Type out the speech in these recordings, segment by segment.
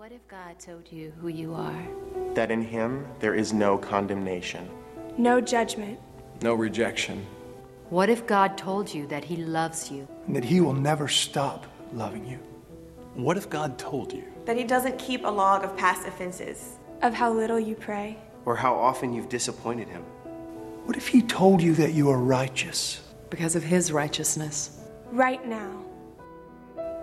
What if God told you who you are? That in Him there is no condemnation, no judgment, no rejection. What if God told you that He loves you? And that He will never stop loving you? What if God told you that He doesn't keep a log of past offenses? Of how little you pray? Or how often you've disappointed Him? What if He told you that you are righteous? Because of His righteousness. Right now.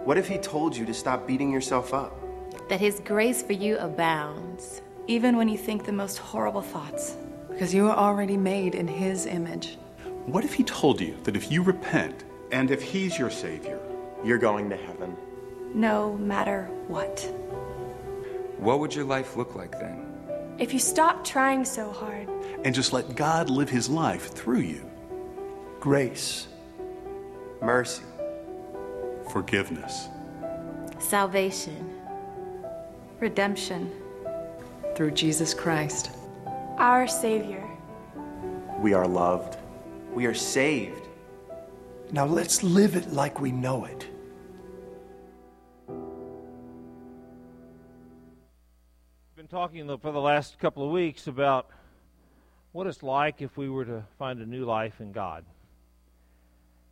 What if He told you to stop beating yourself up? That His grace for you abounds. Even when you think the most horrible thoughts. Because you are already made in His image. What if He told you that if you repent, and if He's your Savior, you're going to heaven? No matter what. What would your life look like then? If you stop trying so hard and just let God live His life through you. Grace, mercy, forgiveness, salvation, redemption through Jesus Christ, our Savior. We are loved. We are saved. Now let's live it like we know it. Been talking for the last couple of weeks about what it's like if we were to find a new life in God.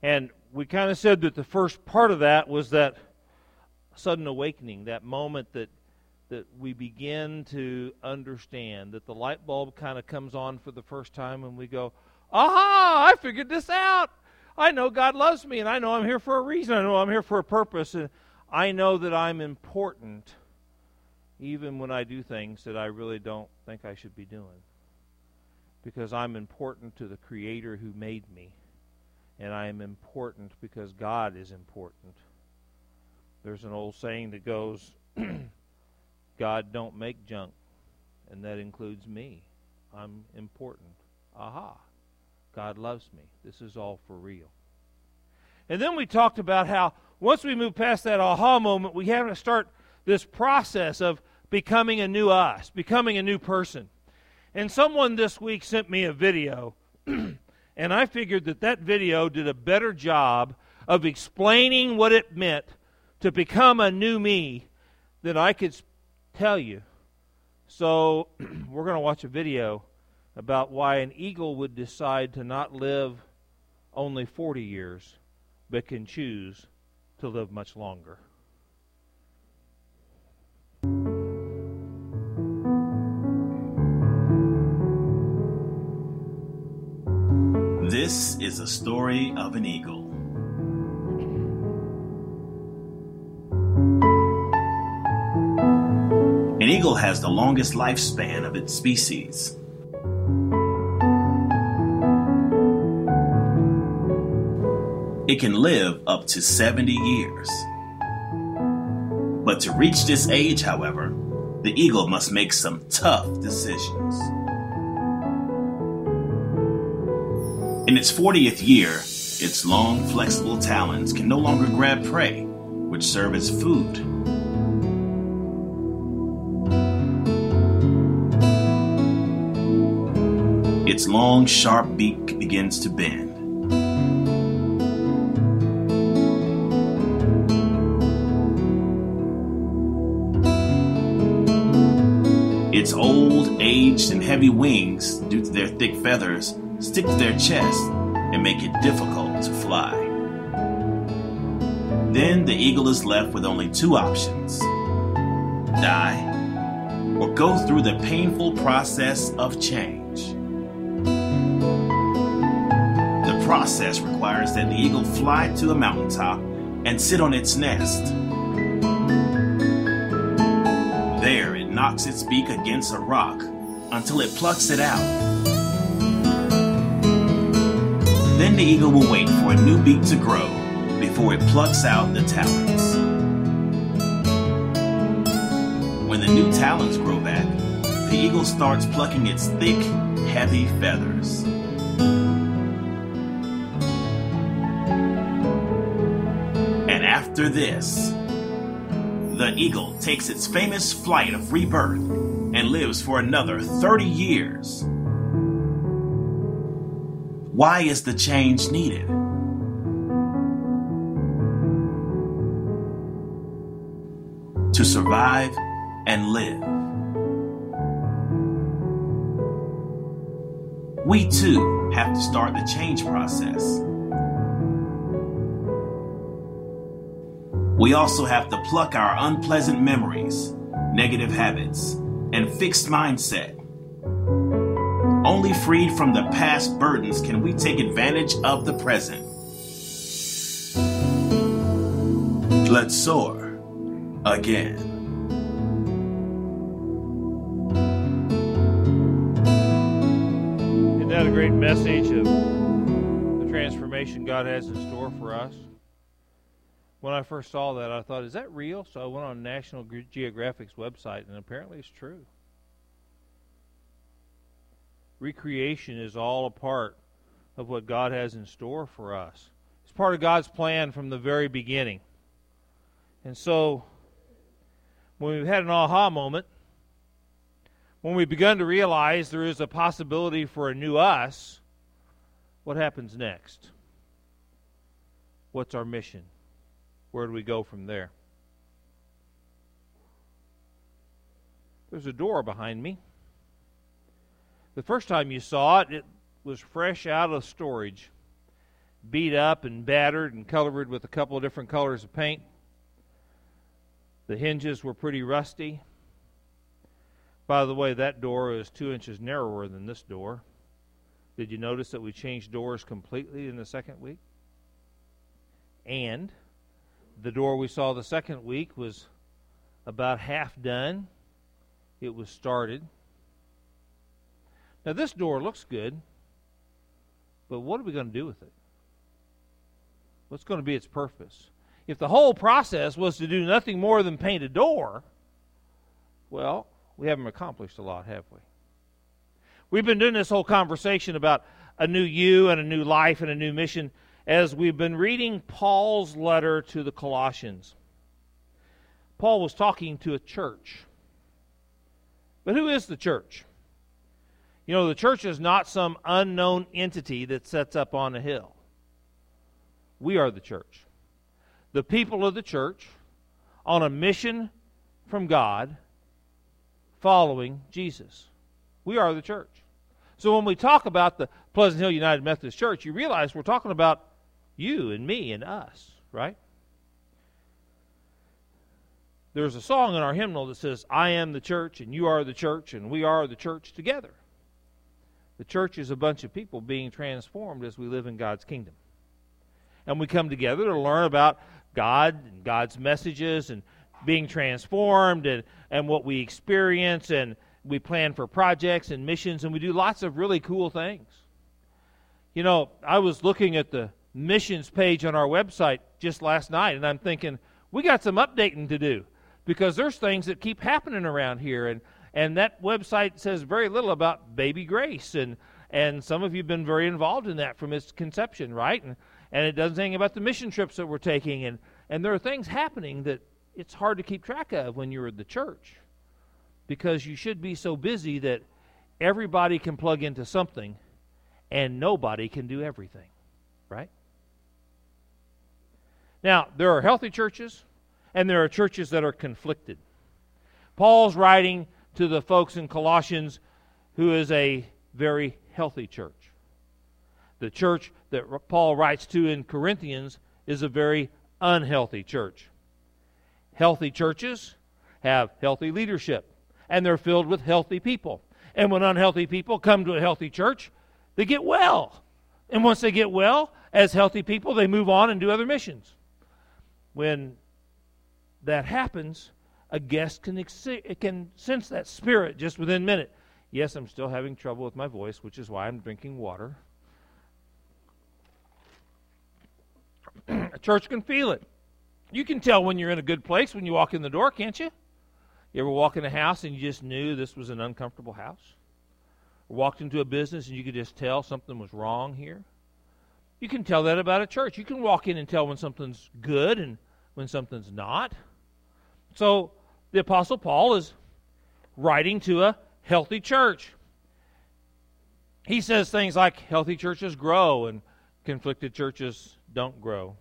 And we kind of said that the first part of that was that sudden awakening, that moment that that we begin to understand that the light bulb kind of comes on for the first time and we go, aha, I figured this out. I know God loves me and I know I'm here for a reason. I know I'm here for a purpose and I know that I'm important even when I do things that I really don't think I should be doing. Because I'm important to the Creator who made me. And I am important because God is important. There's an old saying that goes, God don't make junk, and that includes me. I'm important. Aha. God loves me. This is all for real. And then we talked about how once we move past that aha moment, we have to start this process of becoming a new us, becoming a new person. And someone this week sent me a video, and I figured that that video did a better job of explaining what it meant to become a new me than I could tell you. So, we're going to watch a video about why an eagle would decide to not live only 40 years, but can choose to live much longer. This is a story of an eagle. An eagle has the longest lifespan of its species. It can live up to 70 years. But to reach this age, however, the eagle must make some tough decisions. In its 40th year, its long, flexible talons can no longer grab prey, which serve as food. Its long, sharp beak begins to bend. Its old, aged, and heavy wings, due to their thick feathers, stick to their chest and make it difficult to fly. Then the eagle is left with only two options die or go through the painful process of change. Process requires that the eagle fly to a mountaintop and sit on its nest. There, it knocks its beak against a rock until it plucks it out. Then the eagle will wait for a new beak to grow before it plucks out the talons. When the new talons grow back, the eagle starts plucking its thick, heavy feathers. After this, the eagle takes its famous flight of rebirth and lives for another 30 years. Why is the change needed? To survive and live. We too have to start the change process. We also have to pluck our unpleasant memories, negative habits, and fixed mindset. Only freed from the past burdens can we take advantage of the present. Let's soar again. Isn't that a great message of the transformation God has in store for us? When I first saw that, I thought, is that real? So I went on National Geographic's website, and apparently it's true. Recreation is all a part of what God has in store for us. It's part of God's plan from the very beginning. And so, when we've had an aha moment, when we've begun to realize there is a possibility for a new us, what happens next? What's our mission? Where do we go from there? There's a door behind me. The first time you saw it, it was fresh out of storage, beat up and battered and colored with a couple of different colors of paint. The hinges were pretty rusty. By the way, that door is two inches narrower than this door. Did you notice that we changed doors completely in the second week? And the door we saw the second week was about half done. It was started. Now, this door looks good, but what are we going to do with it? What's going to be its purpose? If the whole process was to do nothing more than paint a door, well, we haven't accomplished a lot, have we? We've been doing this whole conversation about a new you and a new life and a new mission as we've been reading Paul's letter to the Colossians. Paul was talking to a church. But who is the church? You know, the church is not some unknown entity that sets up on a hill. We are the church. The people of the church on a mission from God following Jesus. We are the church. So when we talk about the Pleasant Hill United Methodist Church, you realize we're talking about you and me and us, right? There's a song in our hymnal that says, I am the church, and you are the church, and we are the church together. The church is a bunch of people being transformed as we live in God's kingdom. And we come together to learn about God and God's messages and being transformed and, and what we experience and we plan for projects and missions and we do lots of really cool things. You know, I was looking at the missions page on our website just last night and I'm thinking, we got some updating to do because there's things that keep happening around here and and that website says very little about baby grace and and some of you have been very involved in that from its conception right? And and it doesn't say anything about the mission trips that we're taking and and there are things happening that it's hard to keep track of when you're at the church because you should be so busy that everybody can plug into something and nobody can do everything right now there are healthy churches and there are churches that are conflicted paul's writing to the folks in Colossians who is a very healthy church. The church that Paul writes to in Corinthians is a very unhealthy church. Healthy churches have healthy leadership, and they're filled with healthy people. And when unhealthy people come to a healthy church, they get well. And once they get well, as healthy people, they move on and do other missions. When that happens, a guest can, ex- can sense that spirit just within a minute. Yes, I'm still having trouble with my voice, which is why I'm drinking water. a church can feel it. You can tell when you're in a good place when you walk in the door, can't you? You ever walk in a house and you just knew this was an uncomfortable house? Or walked into a business and you could just tell something was wrong here? You can tell that about a church. You can walk in and tell when something's good and when something's not. So the Apostle Paul is writing to a healthy church. He says things like healthy churches grow and conflicted churches don't grow.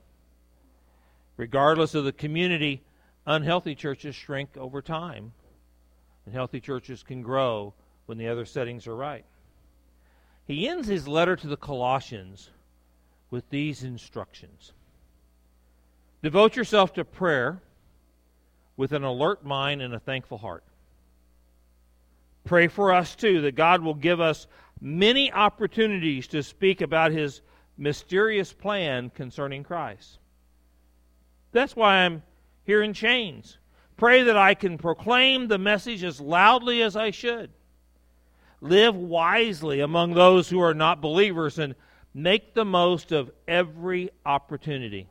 Regardless of the community, unhealthy churches shrink over time. And healthy churches can grow when the other settings are right. He ends his letter to the Colossians with these instructions Devote yourself to prayer with an alert mind and a thankful heart. Pray for us, too, that God will give us many opportunities to speak about his mysterious plan concerning Christ. That's why I'm here in chains. Pray that I can proclaim the message as loudly as I should. Live wisely among those who are not believers and make the most of every opportunity.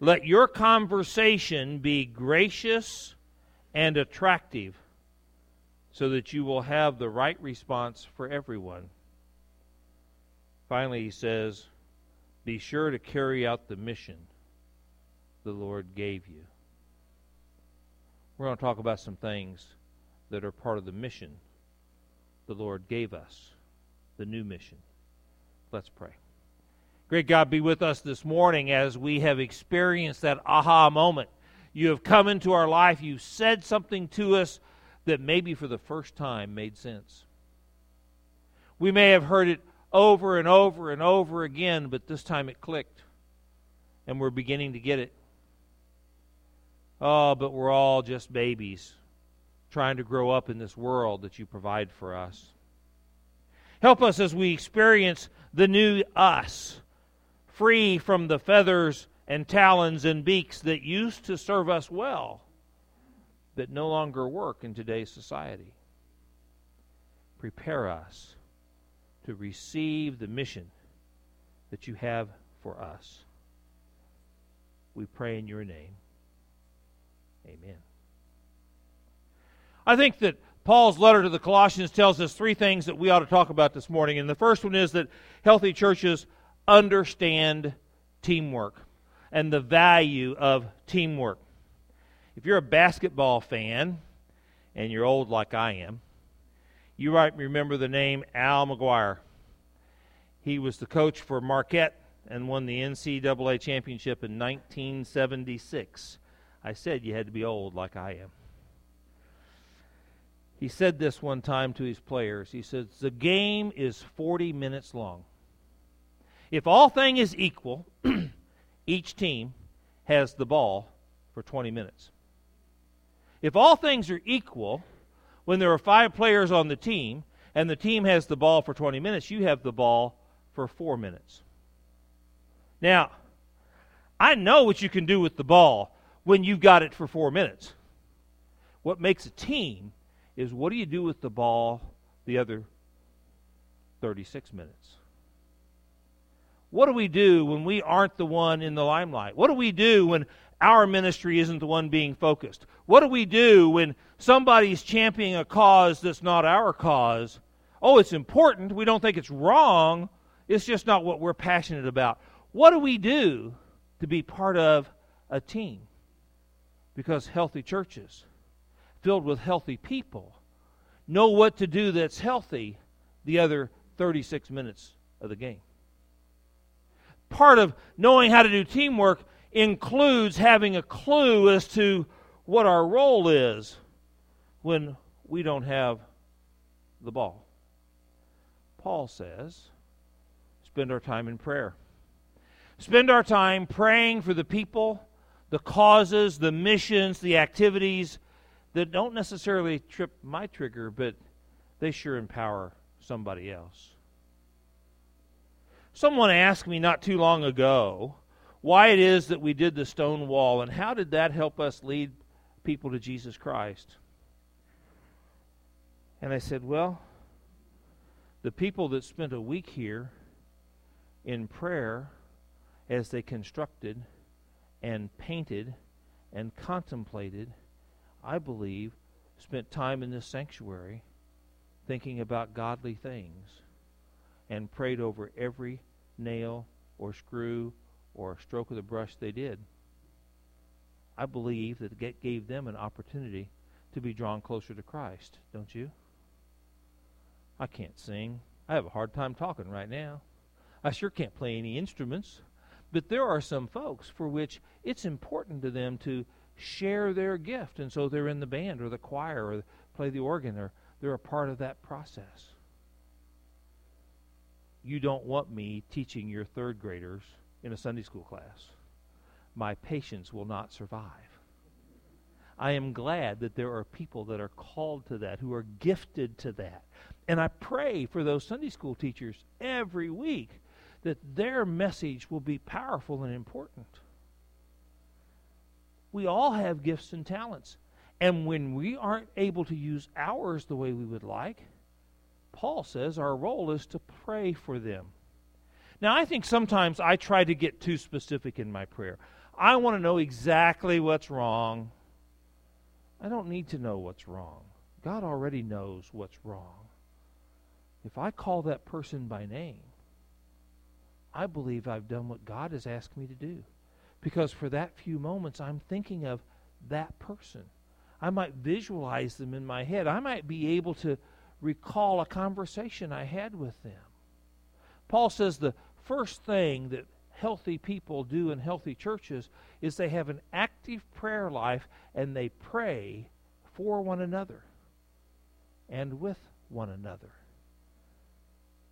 Let your conversation be gracious and attractive so that you will have the right response for everyone. Finally, he says, Be sure to carry out the mission the Lord gave you. We're going to talk about some things that are part of the mission the Lord gave us, the new mission. Let's pray. Great God, be with us this morning as we have experienced that aha moment. You have come into our life, you've said something to us that maybe for the first time made sense. We may have heard it over and over and over again, but this time it clicked, and we're beginning to get it. Oh, but we're all just babies trying to grow up in this world that you provide for us. Help us as we experience the new us, free from the feathers and talons and beaks that used to serve us well, but no longer work in today's society. Prepare us to receive the mission that you have for us. We pray in your name. Amen. I think that Paul's letter to the Colossians tells us three things that we ought to talk about this morning. And the first one is that healthy churches understand teamwork and the value of teamwork. If you're a basketball fan, and you're old like I am, you might remember the name Al McGuire. He was the coach for Marquette and won the NCAA championship in 1976. I said you had to be old like I am. He said this one time to his players. He says, The game is 40 minutes long. If all thing is equal, each team has the ball for 20 minutes. If all things are equal, when there are five players on the team and the team has the ball for 20 minutes, you have the ball for four minutes. Now, I know what you can do with the ball when you've got it for four minutes. What makes a team is what do you do with the ball the other 36 minutes? What do we do when we aren't the one in the limelight? What do we do when our ministry isn't the one being focused? What do we do when somebody's championing a cause that's not our cause? Oh, it's important. We don't think it's wrong. It's just not what we're passionate about. What do we do to be part of a team? because healthy churches filled with healthy people know what to do that's healthy the other 36 minutes of the game. Part of knowing how to do teamwork includes having a clue as to what our role is when we don't have the ball. Paul says, spend our time in prayer. Spend our time praying for the people the causes, the missions, the activities that don't necessarily trip my trigger, but they sure empower somebody else. Someone asked me not too long ago why it is that we did the stone wall and how did that help us lead people to Jesus Christ. And I said, well, the people that spent a week here in prayer as they constructed and painted and contemplated, I believe, spent time in this sanctuary thinking about godly things and prayed over every nail or screw or stroke of the brush they did. I believe that it gave them an opportunity to be drawn closer to Christ, don't you? I can't sing. I have a hard time talking right now. I sure can't play any instruments. But there are some folks for which it's important to them to share their gift, and so they're in the band or the choir or play the organ or they're a part of that process. You don't want me teaching your third graders in a Sunday school class. My patience will not survive. I am glad that there are people that are called to that, who are gifted to that. And I pray for those Sunday school teachers every week that their message will be powerful and important. We all have gifts and talents. And when we aren't able to use ours the way we would like, Paul says our role is to pray for them. Now, I think sometimes I try to get too specific in my prayer. I want to know exactly what's wrong. I don't need to know what's wrong. God already knows what's wrong. If I call that person by name, I believe I've done what God has asked me to do. Because for that few moments, I'm thinking of that person. I might visualize them in my head. I might be able to recall a conversation I had with them. Paul says the first thing that healthy people do in healthy churches is they have an active prayer life and they pray for one another and with one another.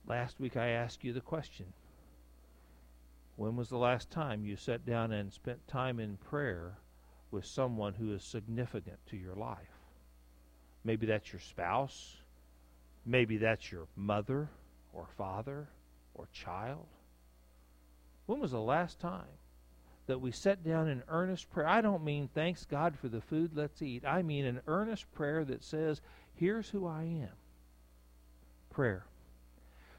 Last week I asked you the question When was the last time you sat down and spent time in prayer with someone who is significant to your life? Maybe that's your spouse. Maybe that's your mother or father or child. When was the last time that we sat down in earnest prayer? I don't mean thanks God for the food, let's eat. I mean an earnest prayer that says, here's who I am. Prayer.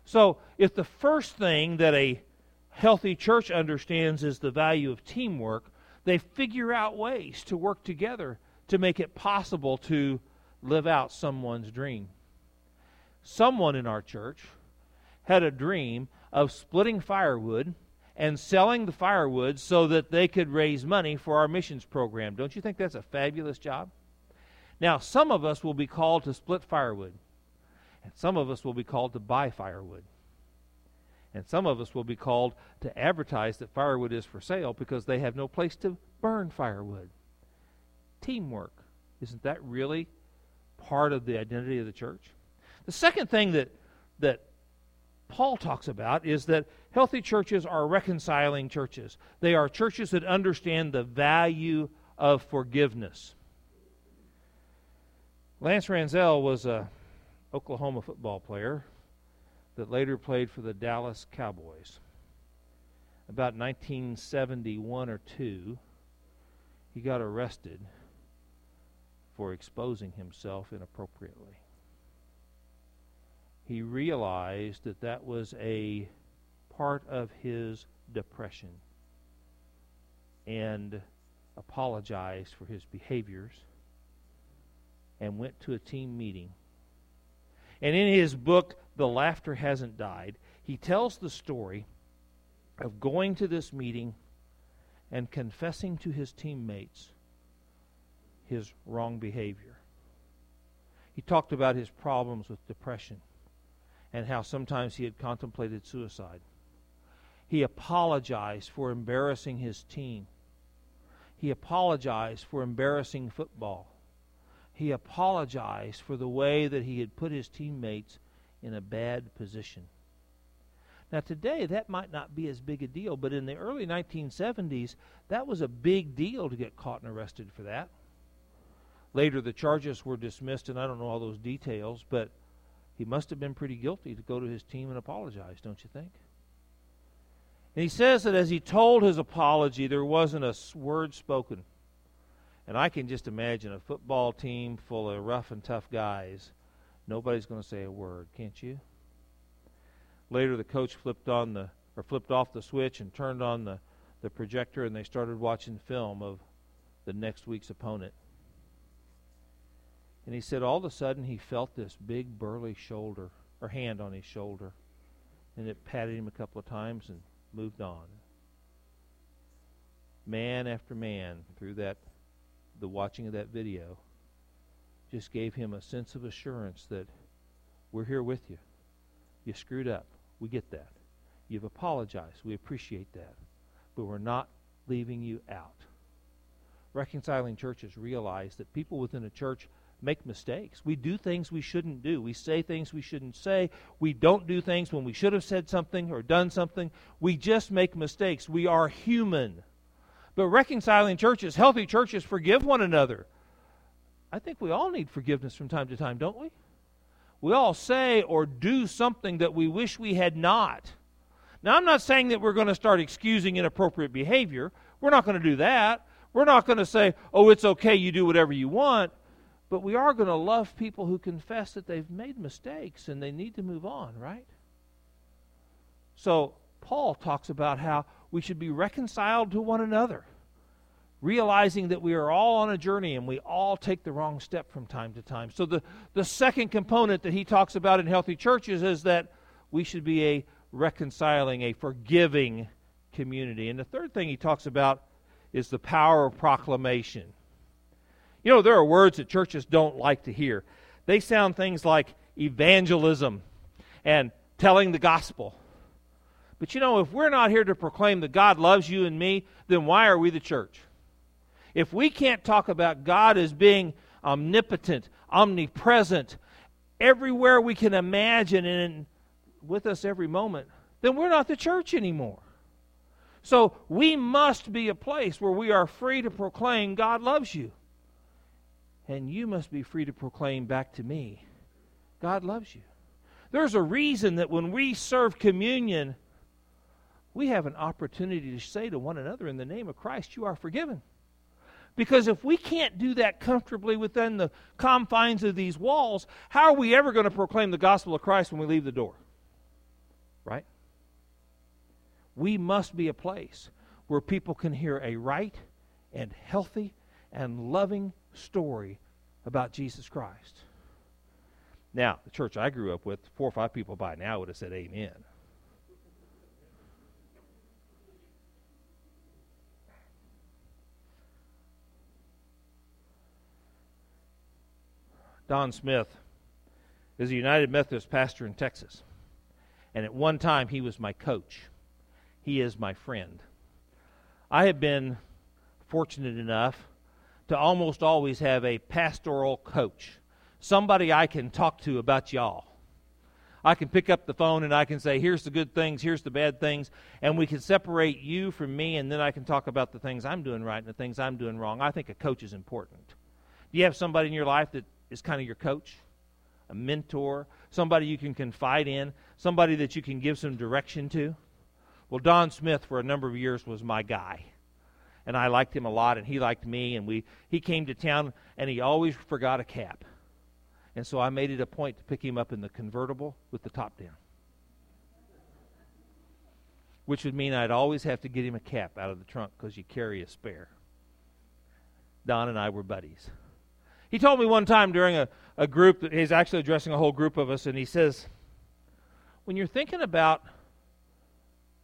So, if the first thing that a healthy church understands is the value of teamwork, they figure out ways to work together to make it possible to live out someone's dream. Someone in our church had a dream of splitting firewood and selling the firewood so that they could raise money for our missions program. Don't you think that's a fabulous job? Now, some of us will be called to split firewood. And some of us will be called to buy firewood. And some of us will be called to advertise that firewood is for sale because they have no place to burn firewood. Teamwork. Isn't that really part of the identity of the church? The second thing that, that Paul talks about is that healthy churches are reconciling churches. They are churches that understand the value of forgiveness. Lance Rentzel was a Oklahoma football player that later played for the Dallas Cowboys. About 1971 or 2, he got arrested for exposing himself inappropriately. He realized that that was a part of his depression and apologized for his behaviors and went to a team meeting and in his book, The Laughter Hasn't Died, he tells the story of going to this meeting and confessing to his teammates his wrong behavior. He talked about his problems with depression and how sometimes he had contemplated suicide. He apologized for embarrassing his team. He apologized for embarrassing football he apologized for the way that he had put his teammates in a bad position. Now, today, that might not be as big a deal, but in the early 1970s, that was a big deal to get caught and arrested for that. Later, the charges were dismissed, and I don't know all those details, but he must have been pretty guilty to go to his team and apologize, don't you think? And he says that as he told his apology, there wasn't a word spoken. And I can just imagine a football team full of rough and tough guys. Nobody's going to say a word, can't you? Later, the coach flipped on the or flipped off the switch and turned on the, the projector, and they started watching film of the next week's opponent. And he said all of a sudden he felt this big burly shoulder or hand on his shoulder, and it patted him a couple of times and moved on. Man after man through that the watching of that video just gave him a sense of assurance that we're here with you. You screwed up. We get that. You've apologized. We appreciate that. But we're not leaving you out. reconciling churches realize that people within a church make mistakes. We do things we shouldn't do. We say things we shouldn't say. We don't do things when we should have said something or done something. We just make mistakes. We are human. But reconciling churches, healthy churches, forgive one another. I think we all need forgiveness from time to time, don't we? We all say or do something that we wish we had not. Now, I'm not saying that we're going to start excusing inappropriate behavior. We're not going to do that. We're not going to say, oh, it's okay, you do whatever you want. But we are going to love people who confess that they've made mistakes and they need to move on, right? So, Paul talks about how we should be reconciled to one another, realizing that we are all on a journey and we all take the wrong step from time to time. So, the, the second component that he talks about in healthy churches is that we should be a reconciling, a forgiving community. And the third thing he talks about is the power of proclamation. You know, there are words that churches don't like to hear. They sound things like evangelism and telling the gospel. But you know, if we're not here to proclaim that God loves you and me, then why are we the church? If we can't talk about God as being omnipotent, omnipresent, everywhere we can imagine and with us every moment, then we're not the church anymore. So we must be a place where we are free to proclaim God loves you. And you must be free to proclaim back to me God loves you. There's a reason that when we serve communion, we have an opportunity to say to one another, in the name of Christ, you are forgiven. Because if we can't do that comfortably within the confines of these walls, how are we ever going to proclaim the gospel of Christ when we leave the door? Right? We must be a place where people can hear a right and healthy and loving story about Jesus Christ. Now, the church I grew up with, four or five people by now would have said amen. Don Smith is a United Methodist pastor in Texas. And at one time, he was my coach. He is my friend. I have been fortunate enough to almost always have a pastoral coach, somebody I can talk to about y'all. I can pick up the phone and I can say, here's the good things, here's the bad things, and we can separate you from me, and then I can talk about the things I'm doing right and the things I'm doing wrong. I think a coach is important. Do you have somebody in your life that is kind of your coach? A mentor? Somebody you can confide in? Somebody that you can give some direction to? Well, Don Smith, for a number of years, was my guy and I liked him a lot, and he liked me. And we he came to town, and he always forgot a cap, and so I made it a point to pick him up in the convertible with the top down, which would mean I'd always have to get him a cap out of the trunk because you carry a spare. Don and I were buddies. He told me one time during a, a group that he's actually addressing a whole group of us, and he says, When you're thinking about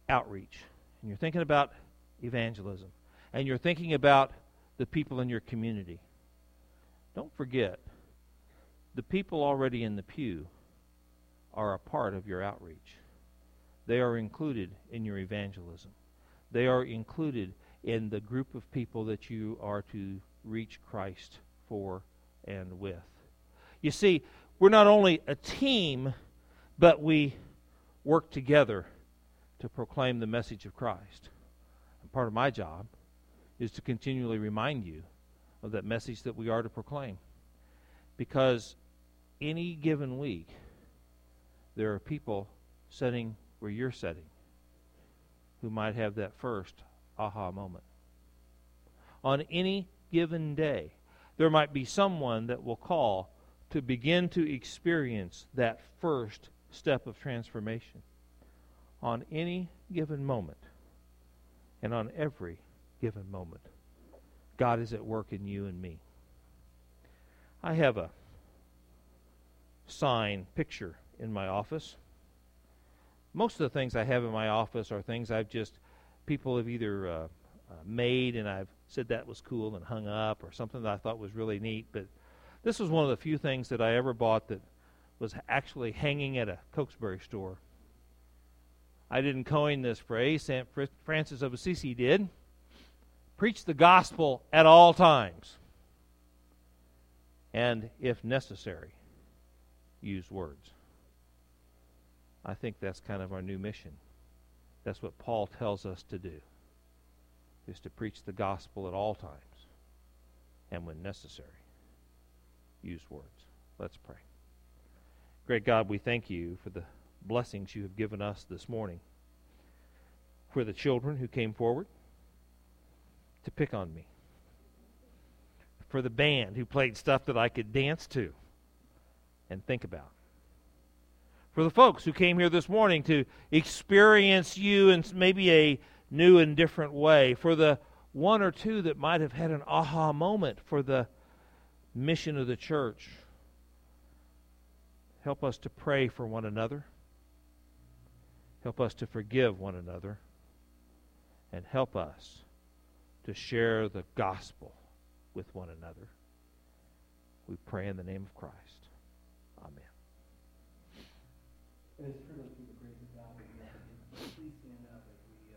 outreach, and you're thinking about evangelism, and you're thinking about the people in your community, don't forget the people already in the pew are a part of your outreach. They are included in your evangelism. They are included in the group of people that you are to reach Christ for and with. You see, we're not only a team, but we work together to proclaim the message of Christ. And part of my job is to continually remind you of that message that we are to proclaim. Because any given week, there are people sitting where you're sitting who might have that first aha moment. On any given day, there might be someone that will call to begin to experience that first step of transformation. On any given moment and on every given moment. God is at work in you and me. I have a sign picture in my office. Most of the things I have in my office are things I've just, people have either uh, uh, made and I've said that was cool and hung up, or something that I thought was really neat. But this was one of the few things that I ever bought that was actually hanging at a Cokesbury store. I didn't coin this phrase, St. Francis of Assisi did Preach the gospel at all times. And if necessary, use words. I think that's kind of our new mission. That's what Paul tells us to do. Is to preach the gospel at all times. And when necessary, use words. Let's pray. Great God, we thank you for the blessings you have given us this morning. For the children who came forward to pick on me. For the band who played stuff that I could dance to and think about. For the folks who came here this morning to experience you in maybe a new and different way. For the one or two that might have had an aha moment for the mission of the church. Help us to pray for one another. Help us to forgive one another. And help us to share the gospel with one another. We pray in the name of Christ. Amen.